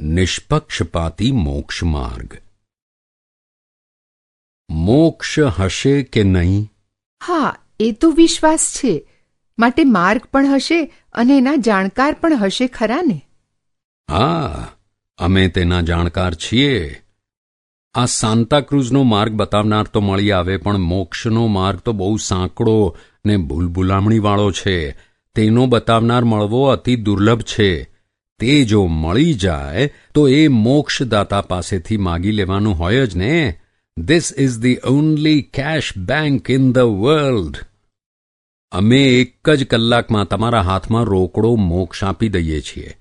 નિષ્પક્ષપાતી મોક્ષ માર્ગ. મોક્ષ હશે કે નહીં? હા એ તો વિશ્વાસ છે. માટે માર્ગ પણ હશે અને એના જાણકાર પણ હશે ખરા ને? હા અમે તેના જાણકાર છીએ. આ સાંતાક્રુઝનો માર્ગ બતાવનાર તો મળી આવે પણ મોક્ષનો માર્ગ તો બહુ સાંકડો ને ભૂલભુલામણીવાળો છે. તેનો બતાવનાર મળવો અતિ દુર્લભ છે. તે જો મળી જાય, તો એ મોક્ષદાતા પાસેથી માગી લેવાનું હોય જ ને? This is the only cash bank in the world અમે એક જ કલાકમાં તમારા હાથમાં રોકડો મોક્ષ આપી દઈએ છીએ.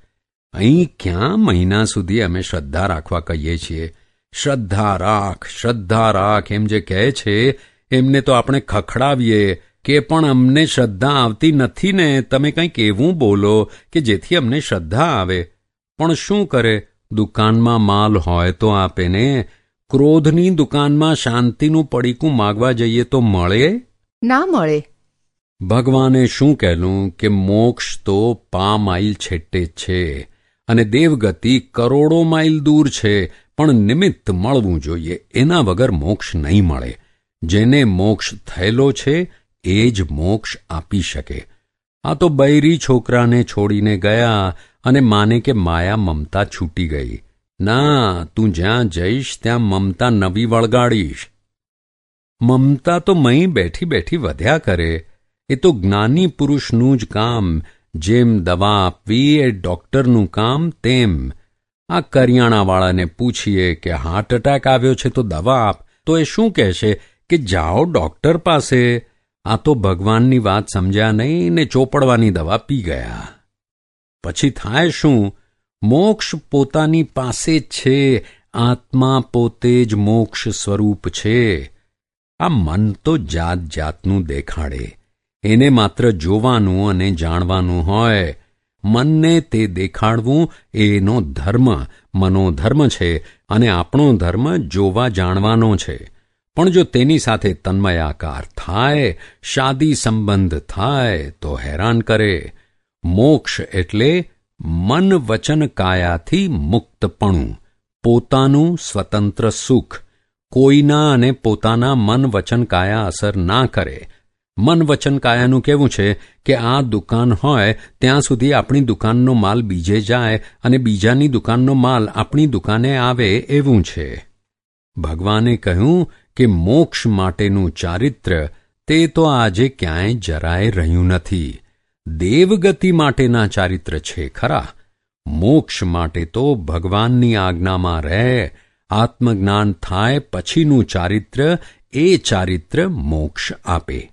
અહીં ક્યાં મહિના સુધી અમે શ્રદ્ધા રાખવા કહીએ છીએ? શ્રદ્ધા રાખ શ્રદ્ધા રાખ, એમ જે કહે છે, એમને તો આપણે ખખડાવીએ કે પણ અમને શ્રદ્ધા આવતી નથી ને તમે કંઈક એવું બોલો કે જેથી અમને શ્રદ્ધા આવે. પણ શું કરે? દુકાનમાં માલ હોય તો આપે ને. ક્રોધની દુકાનમાં શાંતિનું પડીકું માગવા જઈએ તો મળે? ના મળે. ભગવાને શું કહેલું કે મોક્ષ તો પા માઇલ છેટ્ટે છે અને દેવગતિ કરોડો માઇલ દૂર છે પણ નિમિત્ત મળવું જોઈએ. એના વગર મોક્ષ નહીં મળે. જેને મોક્ષ થયેલો છે એ જ મોક્ષ આપી શકે. આ તો બૈરી છોકરાને છોડીને ગયા અને માને કે માયા મમતા છૂટી ગઈ. ના, તું જ્યાં જઈશ ત્યાં મમતા નવી વળગાડીશ. મમતા તો મહી બેઠી બેઠી વધ્યા કરે. એ તો જ્ઞાની પુરુષનું જ કામ. જેમ દવા આપવી એ ડોક્ટરનું કામ તેમ. આ કરિયાણાવાળાને પૂછીએ કે હાર્ટ એટેક આવ્યો છે તો દવા આપ. તો એ શું કહેશે કે જાઓ ડોક્ટર પાસે. આ તો ભગવાનની વાત સમજ્યા નહીં ને ચોપડવાની દવા પી ગયા. પછી થાય શું? મોક્ષ પોતાની પાસે જ છે, આત્મા પોતે જ મોક્ષ સ્વરૂપ છે. આ મન તો જાત જાતનું દેખાડે. એને માત્ર જોવાનું અને જાણવાનું હોય. મનને તે દેખાડવું એનો ધર્મ, મનોધર્મ છે અને આપણો ધર્મ જોવા જાણવાનો છે. પણ જો તેની સાથે તન્મયાકાર થાય, શાદી સંબંધ થાય, તો હેરાન કરે. મોક્ષ એટલે મન વચન કાયાથી મુક્તપણું, પોતાનું સ્વતંત્ર સુખ. કોઈના અને પોતાના મન વચન કાયા અસર ના કરે. મન વચન કાયાનું કેવું છે કે આ દુકાન હોય, ત્યાં સુધી આપણી દુકાનનો માલ બીજે જાય અને બીજાની દુકાનનો માલ આપણી દુકાને આવે એવું છે. ભગવાને કહ્યું કે મોક્ષ માટેનું ચારિત્ર તે તો આજે ક્યાંય જરાય રહ્યું નથી. દેવગતિ માટેના ચારિત્ર છે ખરા. મોક્ષ માટે તો ભગવાનની આજ્ઞામાં રહે, આત્મજ્ઞાન થાય પછીનું ચારિત્ર, એ ચારિત્ર મોક્ષ આપે.